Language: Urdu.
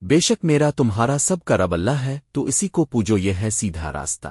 بے شک میرا تمہارا سب کا رب اللہ ہے، تو اسی کو پوجو، یہ ہے سیدھا راستہ۔